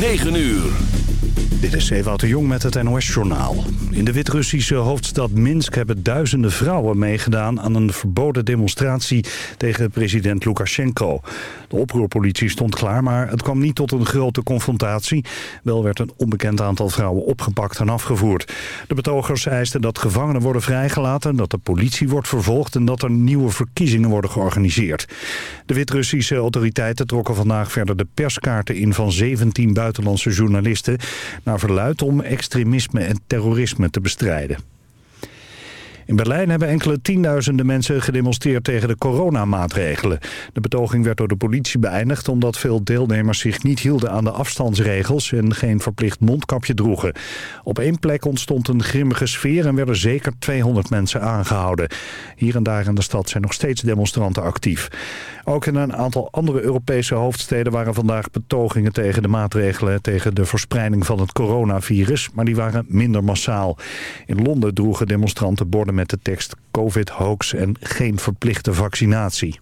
9 uur. Dit is Ewout de Jong met het NOS-journaal. In de Wit-Russische hoofdstad Minsk hebben duizenden vrouwen meegedaan... aan een verboden demonstratie tegen president Lukashenko. De oproerpolitie stond klaar, maar het kwam niet tot een grote confrontatie. Wel werd een onbekend aantal vrouwen opgepakt en afgevoerd. De betogers eisten dat gevangenen worden vrijgelaten... dat de politie wordt vervolgd en dat er nieuwe verkiezingen worden georganiseerd. De Wit-Russische autoriteiten trokken vandaag verder de perskaarten in... van 17 buitenlandse journalisten naar verluid om extremisme en terrorisme te bestrijden. In Berlijn hebben enkele tienduizenden mensen gedemonstreerd tegen de coronamaatregelen. De betoging werd door de politie beëindigd omdat veel deelnemers zich niet hielden aan de afstandsregels en geen verplicht mondkapje droegen. Op één plek ontstond een grimmige sfeer en werden zeker 200 mensen aangehouden. Hier en daar in de stad zijn nog steeds demonstranten actief. Ook in een aantal andere Europese hoofdsteden waren vandaag betogingen tegen de maatregelen tegen de verspreiding van het coronavirus, maar die waren minder massaal. In Londen droegen demonstranten borden met de tekst COVID-hoax en geen verplichte vaccinatie.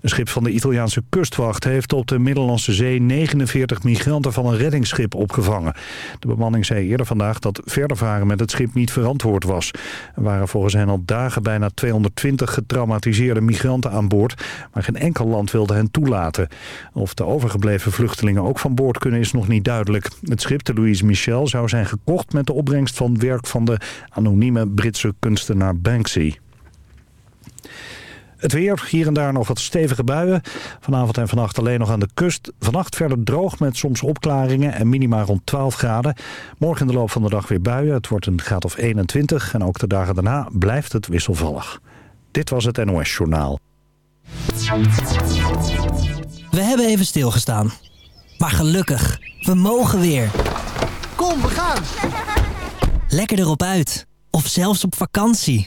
Een schip van de Italiaanse kustwacht heeft op de Middellandse Zee 49 migranten van een reddingsschip opgevangen. De bemanning zei eerder vandaag dat verder varen met het schip niet verantwoord was. Er waren volgens hen al dagen bijna 220 getraumatiseerde migranten aan boord, maar geen enkel land wilde hen toelaten. Of de overgebleven vluchtelingen ook van boord kunnen is nog niet duidelijk. Het schip, de Louise Michel, zou zijn gekocht met de opbrengst van werk van de anonieme Britse kunstenaar Banksy. Het weer, hier en daar nog wat stevige buien. Vanavond en vannacht alleen nog aan de kust. Vannacht verder droog met soms opklaringen en minima rond 12 graden. Morgen in de loop van de dag weer buien. Het wordt een graad of 21 en ook de dagen daarna blijft het wisselvallig. Dit was het NOS Journaal. We hebben even stilgestaan. Maar gelukkig, we mogen weer. Kom, we gaan! Lekker erop uit. Of zelfs op vakantie.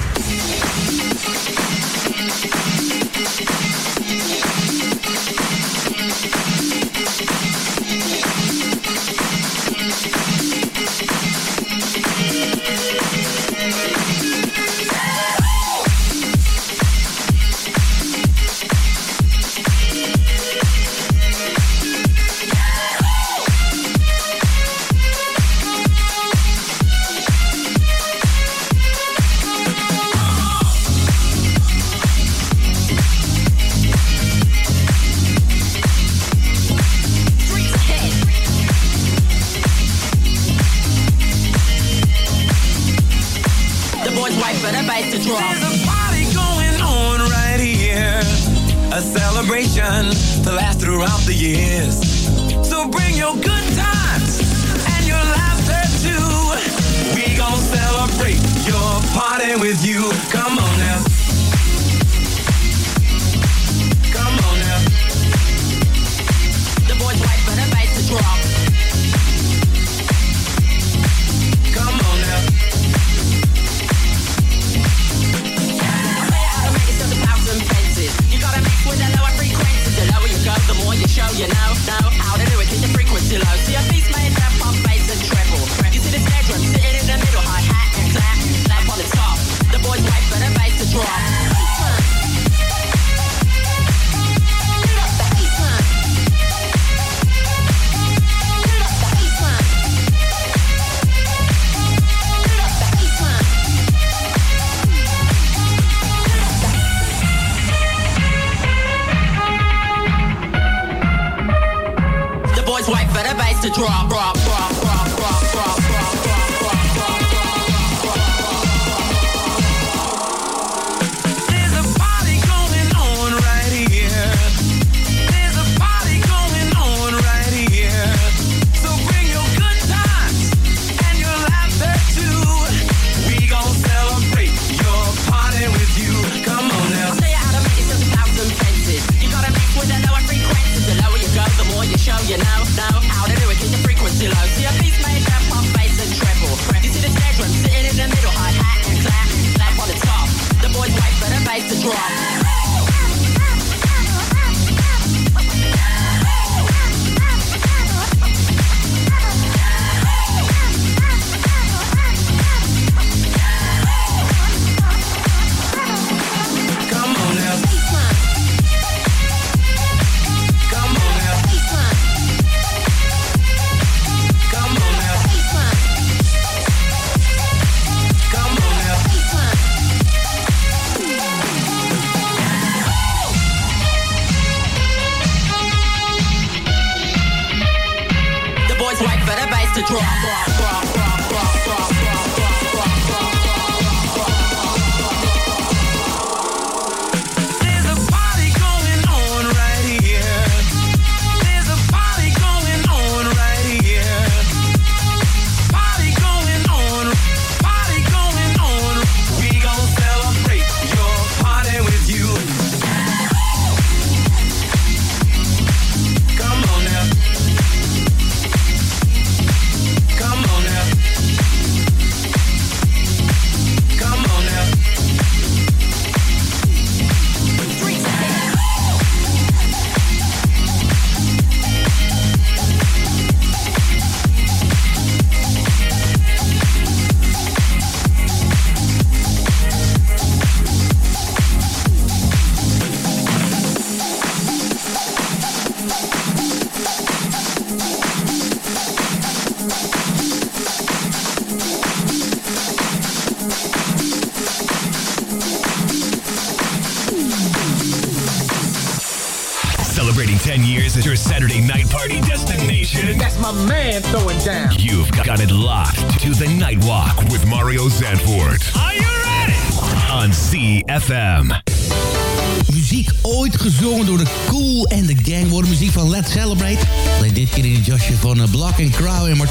Drop,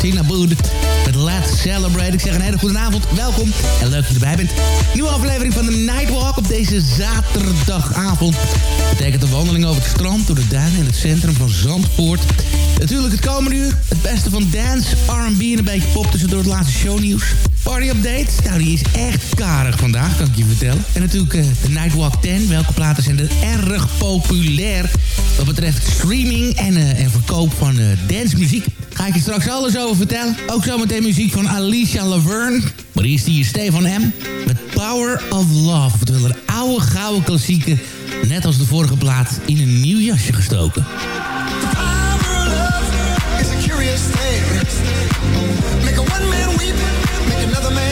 Martina Bood. Met Let's Celebrate. Ik zeg een hele goede avond. Welkom. En leuk dat je erbij bent. Nieuwe aflevering van de Nightwalk op deze zaterdagavond. Betekent een wandeling over het strand, door de duinen en het centrum van Zandvoort. Natuurlijk het komende uur. Het beste van dance, R&B en een beetje pop tussendoor het laatste shownieuws. Party update. Nou, die is echt karig vandaag, kan ik je vertellen. En natuurlijk eh, de Nightwalk 10. Welke platen zijn er erg populair? Wat betreft streaming en, eh, en verkoop van eh dancemuziek. Ga ik je straks alles over vertellen. Ook zometeen muziek van Alicia Laverne. Maar hier Stefan M. Met Power of Love. Oftewel een oude gouden klassieke. Net als de vorige plaat in een nieuw jasje gestoken. Make a one man weep, make another man.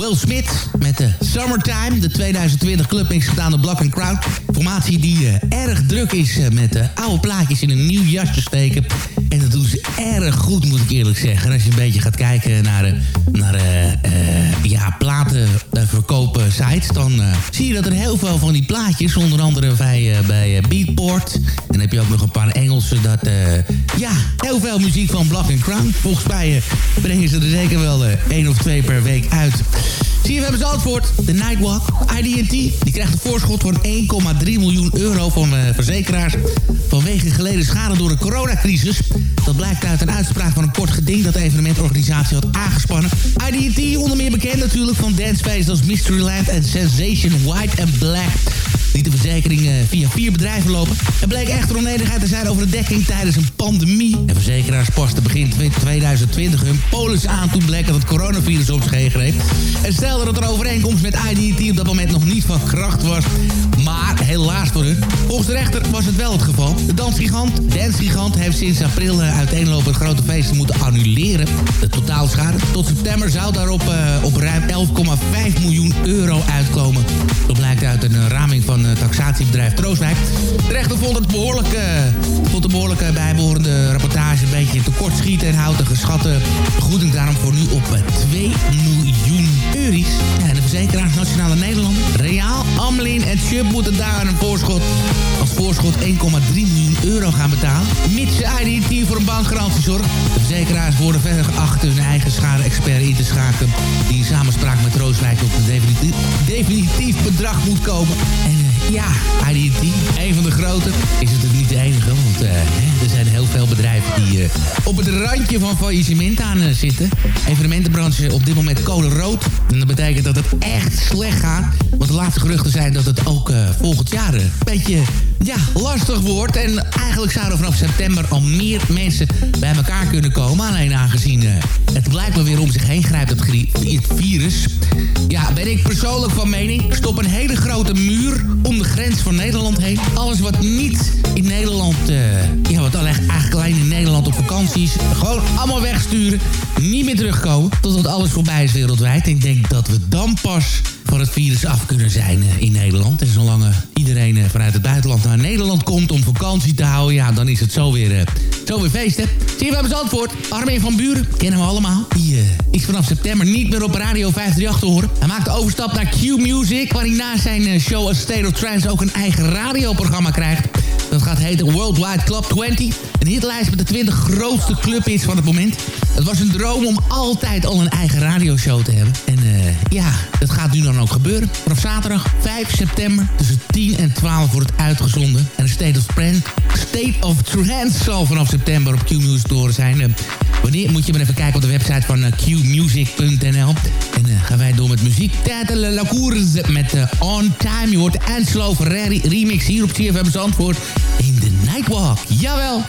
Will Smith met de Summertime. De 2020 clubmix gedaan door Black and Crown. Formatie die eh, erg druk is eh, met eh, oude plaatjes in een nieuw jasje steken. En dat doen ze erg goed, moet ik eerlijk zeggen. En als je een beetje gaat kijken naar, de, naar ja, platenverkopen sites... dan zie je dat er heel veel van die plaatjes... onder andere bij, bij Beatport... dan heb je ook nog een paar Engelse... dat ja, heel veel muziek van Black Crown. Volgens mij brengen ze er zeker wel één of twee per week uit... CFM antwoord. de Nightwalk, IDT. Die krijgt een voorschot van 1,3 miljoen euro van uh, verzekeraars... vanwege geleden schade door de coronacrisis. Dat blijkt uit een uitspraak van een kort geding... dat de evenementorganisatie had aangespannen. IDT, onder meer bekend natuurlijk van dancefaces als Mysteryland en Sensation White and Black liet de verzekering uh, via vier bedrijven lopen. Er bleek echter onenigheid te zijn over de dekking tijdens een pandemie. En verzekeraars pasten begin 2020 hun polis aan toen bleek dat het coronavirus op zich heen greep. En stelde dat er overeenkomst met IDT op dat moment nog niet van kracht was. Helaas voor hun. Volgens de rechter was het wel het geval. De dansgigant, dansgigant heeft sinds april uh, uiteenlopend grote feesten moeten annuleren. De totaalschade tot september zou daarop uh, op ruim 11,5 miljoen euro uitkomen. Dat blijkt uit een raming van van taxatiebedrijf Troostwijk. De rechter vond het behoorlijk, uh, vond de behoorlijke bijbehorende rapportage een beetje tekortschieten... en houdt de geschatte vergoeding daarom voor nu op 2 miljoen Ja, en de verzekeraars Nationale Nederland, Reaal, Amlin en Chubb moeten daar een voorschot... als voorschot 1,3 miljoen euro gaan betalen. Mits IDT voor een bankgarantie zorgt. De verzekeraars worden verder geacht hun eigen schade-expert in te schakelen... die in samenspraak met Troostwijk op een definitief, bedrag moet komen. En ja, IDT, een van de grote. Is het de enige, want uh, er zijn heel veel bedrijven die uh, op het randje van faillissement aan uh, zitten. Evenementenbranche op dit moment code rood. En dat betekent dat het echt slecht gaat. Want de laatste geruchten zijn dat het ook volgend jaar een beetje ja, lastig wordt. En eigenlijk zouden vanaf september al meer mensen bij elkaar kunnen komen. Alleen aangezien het blijkbaar weer om zich heen grijpt, het, het virus. Ja, ben ik persoonlijk van mening. Stop een hele grote muur om de grens van Nederland heen. Alles wat niet in Nederland, uh, ja, wat eigenlijk alleen in Nederland op vakantie is, gewoon allemaal wegsturen. Niet meer terugkomen, totdat alles voorbij is wereldwijd. Ik denk dat we dan pas van het virus af kunnen zijn uh, in Nederland. En zolang uh, iedereen vanuit het buitenland naar Nederland komt om vakantie te houden... ja, dan is het zo weer, zo weer feest, hè. Zie je, hebben antwoord. Armin van Buren, kennen we allemaal. Die is vanaf september niet meer op Radio 538 te horen. Hij maakt de overstap naar Q-Music... waar hij na zijn show A State of Trance ook een eigen radioprogramma krijgt. Dat gaat heten Worldwide Club 20. Een hitlijst met de 20 grootste clubhits van het moment. Het was een droom om altijd al een eigen radioshow te hebben. En uh, ja, dat gaat nu dan ook gebeuren. Vanaf zaterdag 5 september tussen 10 en 12 wordt het uitgezonden. En de State of, Trance, State of Trance zal vanaf september op te horen zijn. Uh, wanneer moet je maar even kijken op de website van uh, qmusic.nl. En uh, gaan wij door met muziek. Tête la course met On Time. Je hoort Angelo Ferrari remix hier op CFM Zandvoort in The Nightwalk. Jawel!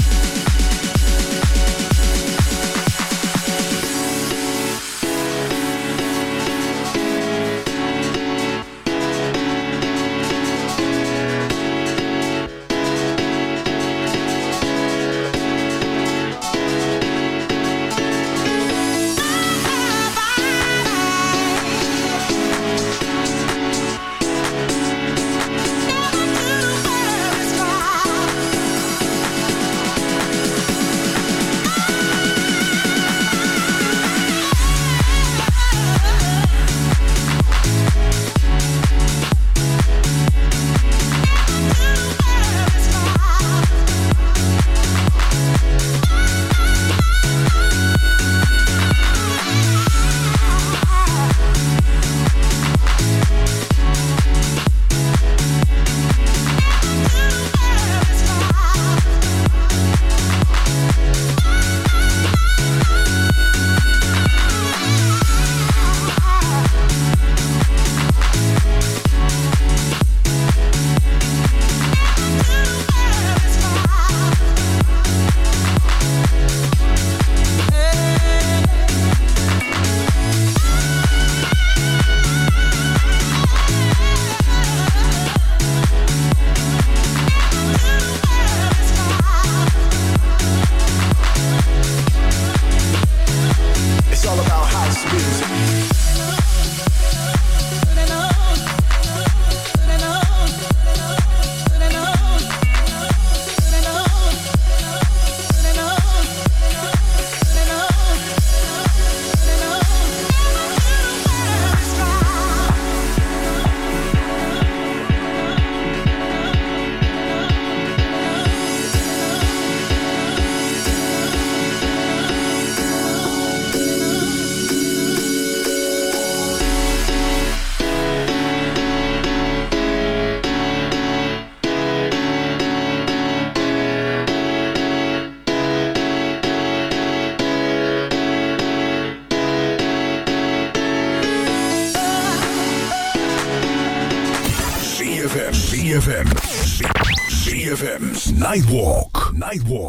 Nightwalk. Nightwalk.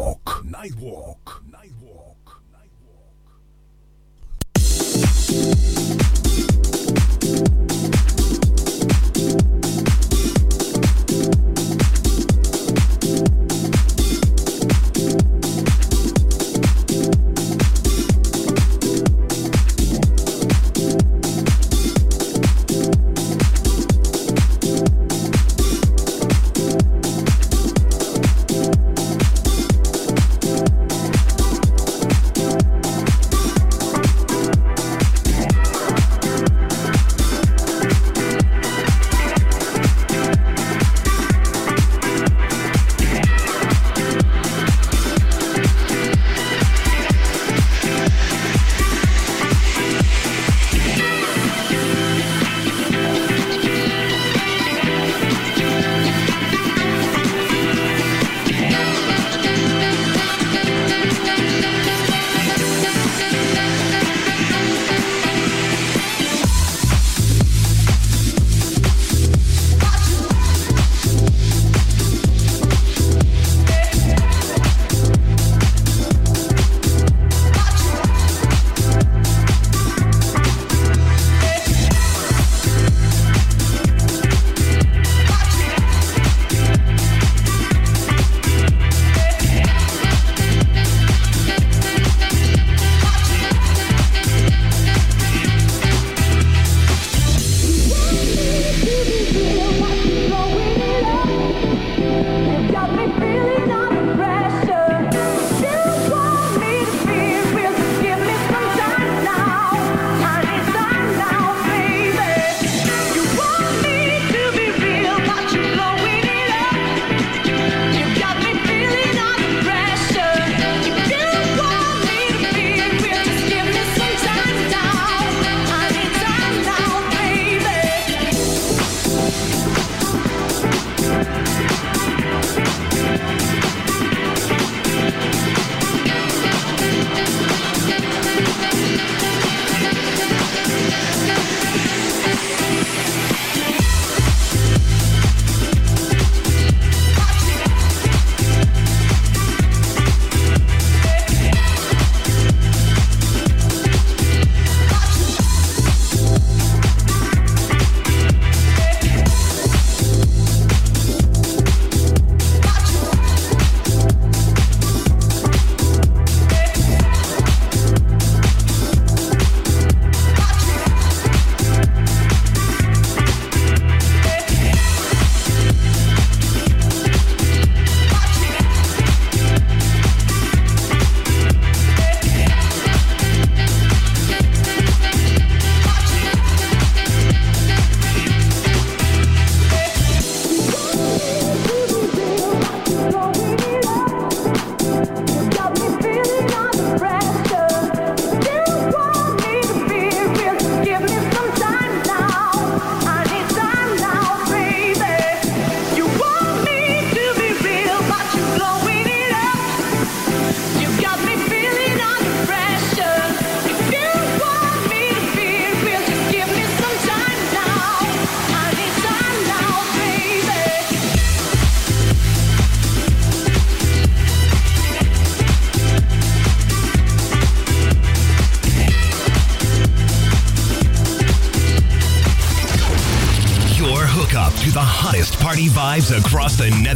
Party vibes across the Netherlands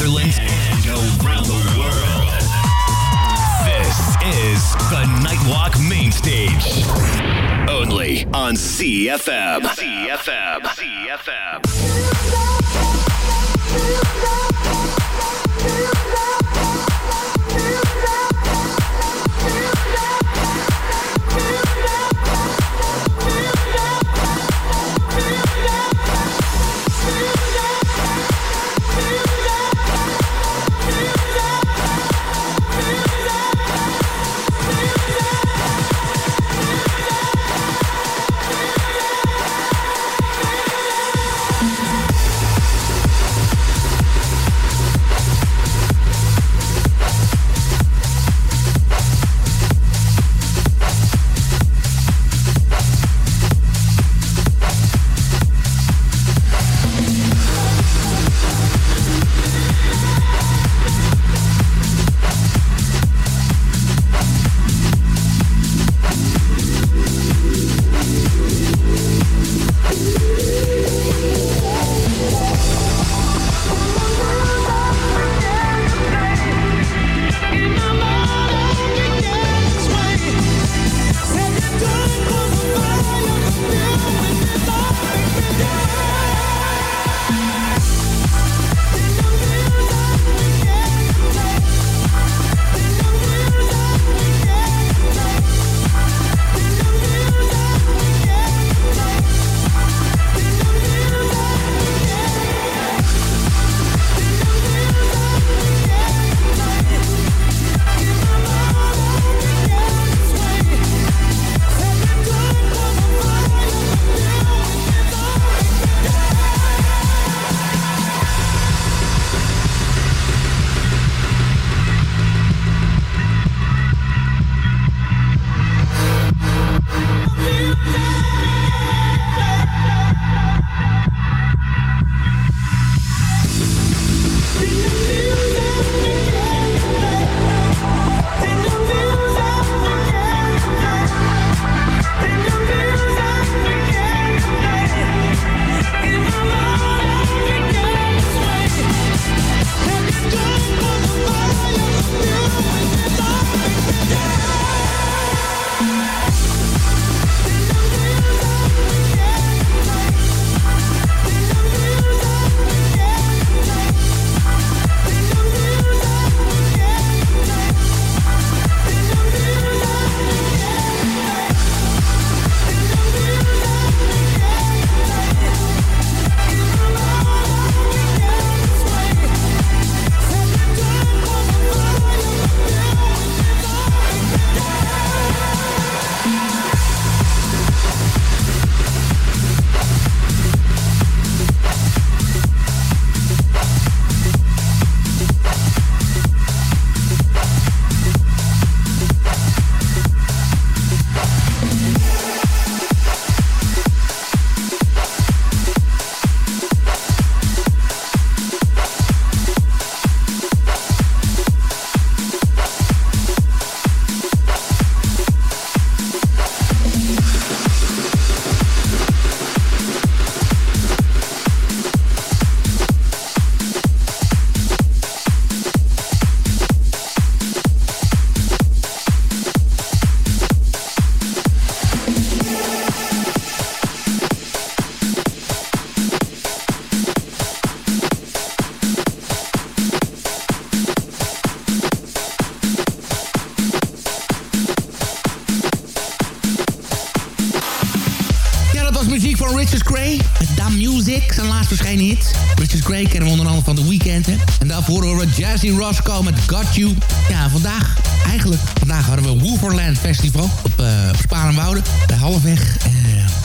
we Jazzy Roscoe met Got You. Ja, vandaag, eigenlijk, vandaag hadden we Wolverland Festival op, uh, op Sparenwoude. Bij Halfweg. Uh,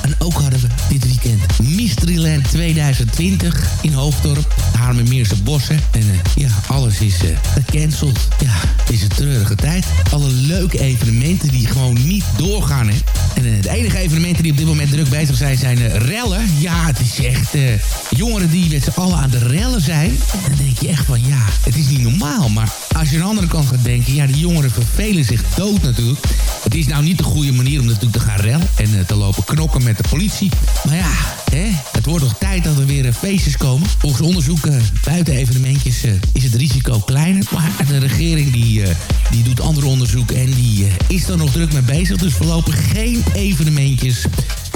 en ook hadden we dit weekend Mysteryland 2020 in Hoofddorp. Haarlemmermeerse bossen. En uh, ja, alles is gecanceld. Ja, het is een treurige tijd. Alle leuke evenementen die gewoon niet doorgaan. Hè? En de enige evenementen die op dit moment druk bezig zijn, zijn rellen. Ja, het is echt jongeren die met z'n allen aan de rellen zijn. Dan denk je echt van, ja, het is niet normaal. Maar als je aan de andere kant gaat denken... ja, die jongeren vervelen zich dood natuurlijk. Het is nou niet de goede manier om natuurlijk te gaan rellen... en uh, te lopen knokken met de politie. Maar ja, hè, het wordt toch tijd dat er weer uh, feestjes komen. Volgens onderzoeken buiten evenementjes uh, is het risico kleiner. Maar de regering die, die doet andere onderzoeken... en die is er nog druk mee bezig. Dus voorlopig geen evenementjes...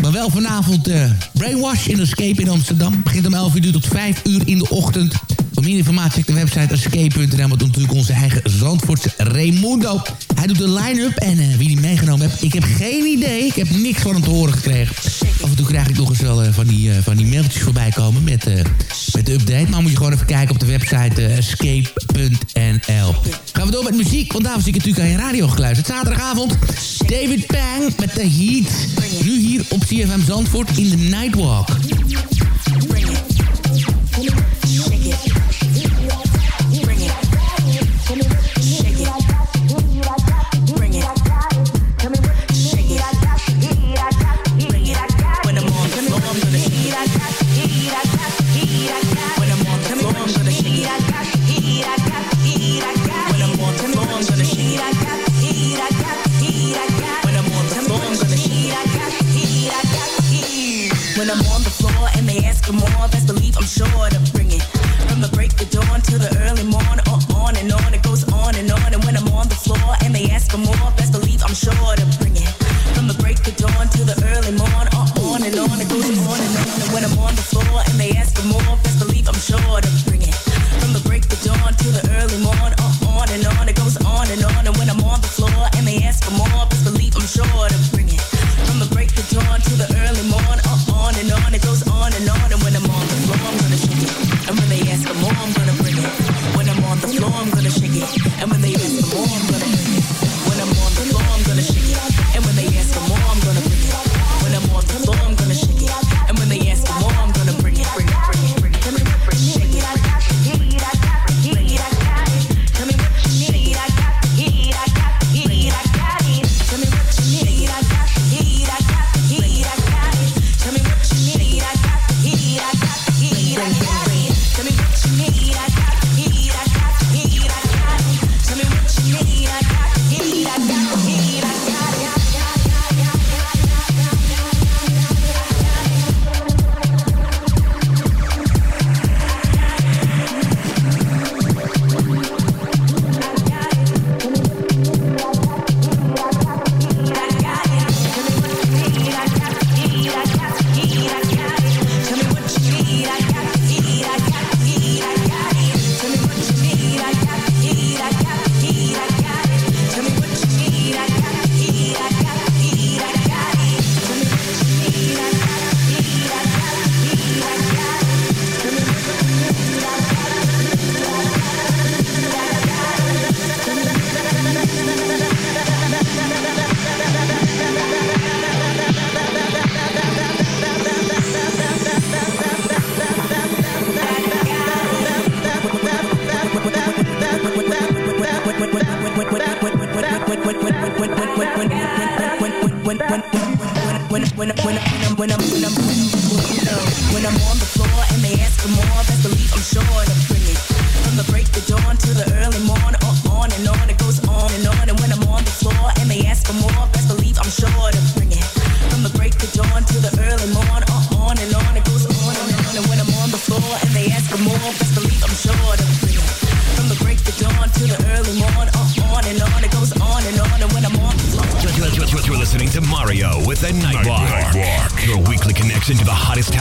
Maar wel vanavond uh, Brainwash in Escape in Amsterdam. Begint om 11 uur tot 5 uur in de ochtend. Voor meer informatie check de website escape.nl. Maar natuurlijk onze eigen Zandvoortse Raimundo. Hij doet de line-up en uh, wie die meegenomen heeft... ik heb geen idee. Ik heb niks van hem te horen gekregen. Af en toe krijg ik nog eens wel uh, van, die, van die mailtjes voorbij komen met, met de update. Maar moet je gewoon even kijken op de website escape.nl. Gaan we door met muziek, want zit ik natuurlijk aan je radio geluisterd. Zaterdagavond David Pang met The Heat. Nu hier op CFM Zandvoort in de Nightwalk. When I'm on the floor and they ask for more when I'm on the floor and they ask for more, best believe I'm sure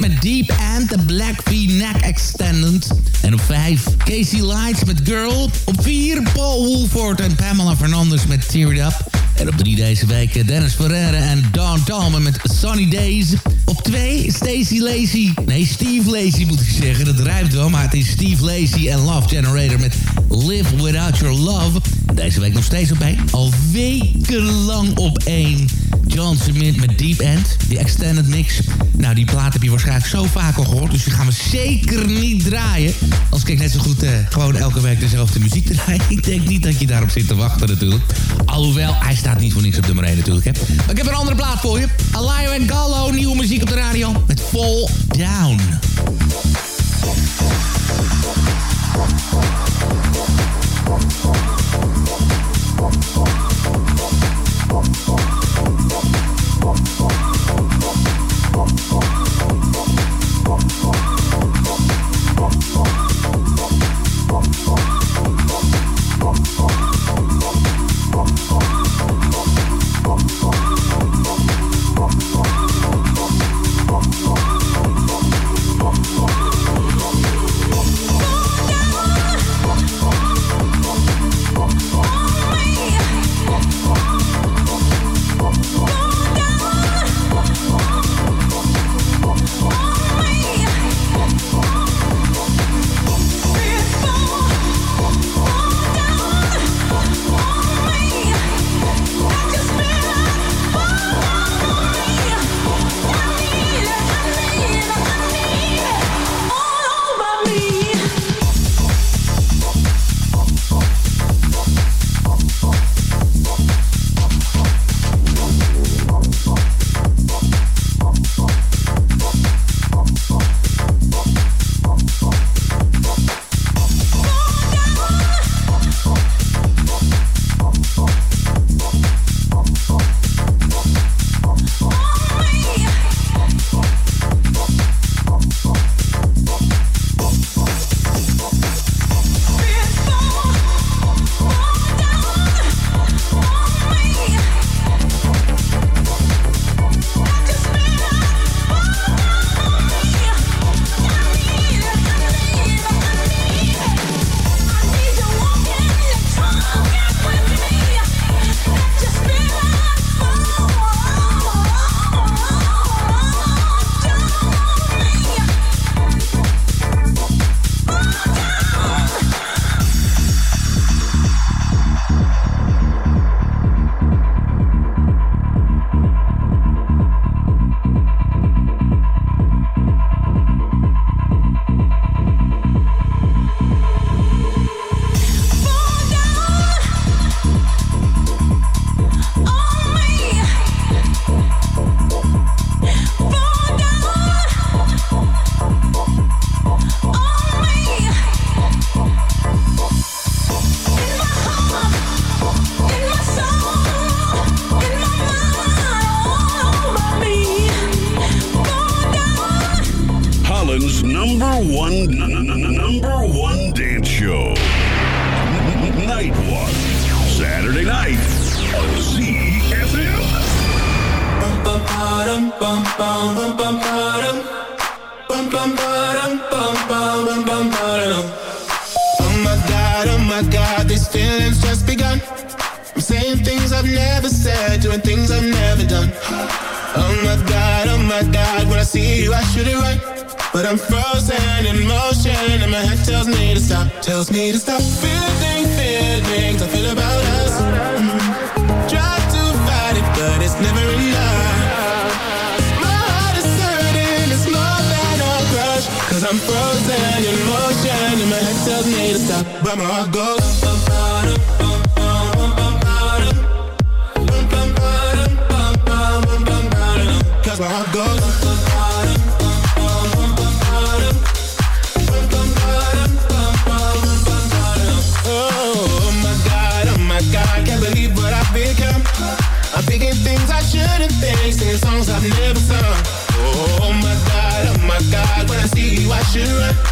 Met Deep and The Black V-Neck Extended. En op 5 Casey Lights met Girl. Op 4 Paul Woolford en Pamela Fernandez met Tear Up. En op 3 deze week Dennis Ferreira en Don Dalman met Sunny Days. Op 2 Stacy Lacey. Nee, Steve Lacey moet ik zeggen. Dat rijmt wel, maar het is Steve Lacey en Love Generator met Live Without Your Love. Deze week nog steeds op één. Al wekenlang op één. John Smith met Deep End. Die extended mix. Nou, die plaat heb je waarschijnlijk zo vaak al gehoord. Dus die gaan we zeker niet draaien. Als ik net zo goed uh, gewoon elke week dezelfde muziek draaien. Ik denk niet dat je daarop zit te wachten natuurlijk. Alhoewel, hij staat niet voor niks op nummer 1 natuurlijk. Maar ik heb een andere plaat voor je. Alayo en Gallo, nieuwe muziek op de radio. Met Fall Down. ファンファンファンファン。where oh, oh my God, oh my God, can't believe what I've become. I'm thinking things I shouldn't think, singing songs I've never sung. Oh, oh my God, oh my God, when I see you I should run.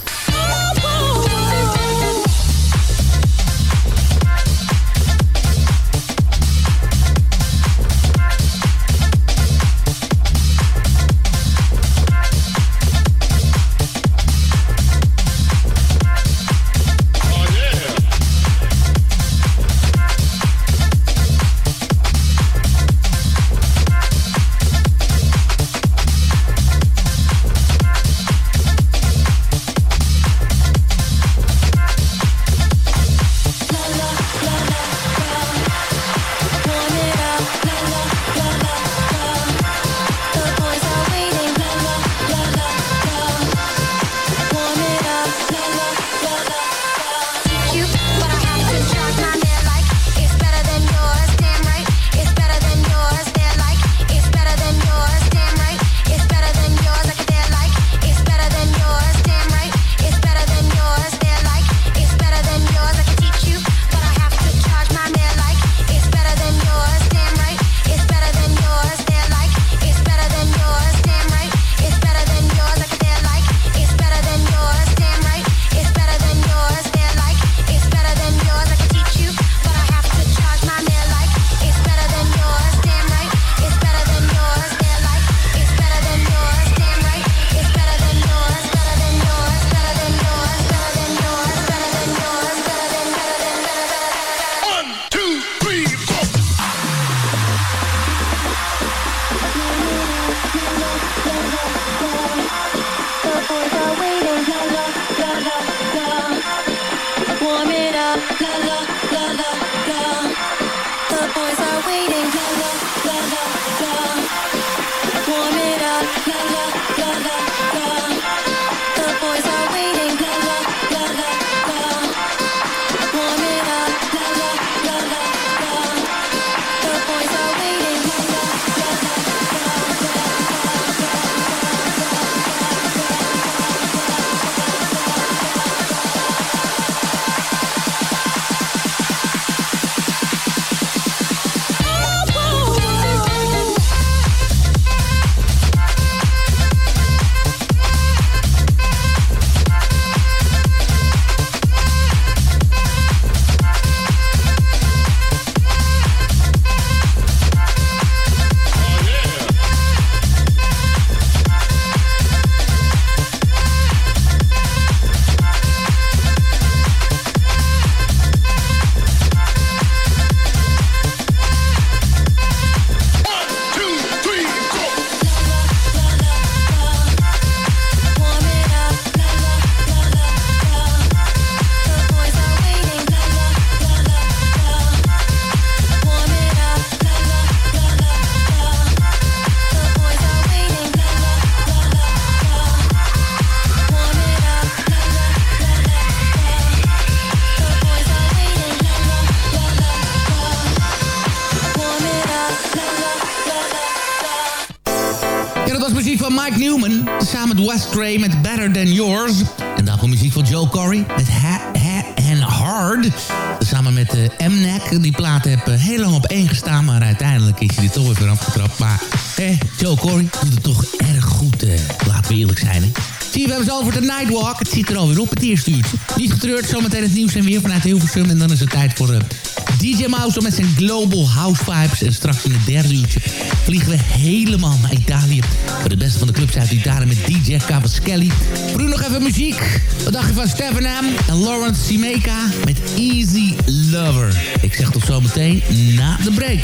Mike Newman. Samen met Wes Gray met Better Than Yours. En daarvoor muziek van Joe Corey met Ha, ha Hard. Samen met uh, M-Neck. Die plaat heb uh, heel lang op één gestaan. Maar uiteindelijk is hij er toch weer afgetrapt. Maar eh, Joe Corey doet het toch erg goed. Uh, laten we eerlijk zijn. Hè. Zie we hebben zo over de Nightwalk. Het zit er alweer op, het eerste uurtje. Niet getreurd, zometeen het nieuws en weer vanuit Hilversum. En dan is het tijd voor... DJ Mouse met zijn Global House Vibes. En straks in het derde uurtje vliegen we helemaal naar Italië. Voor de beste van de clubs uit Italië met DJ Cavaschelli. U nog even muziek. Wat dacht je van Stefan en Lawrence Simeka met Easy Lover. Ik zeg tot zometeen na de break.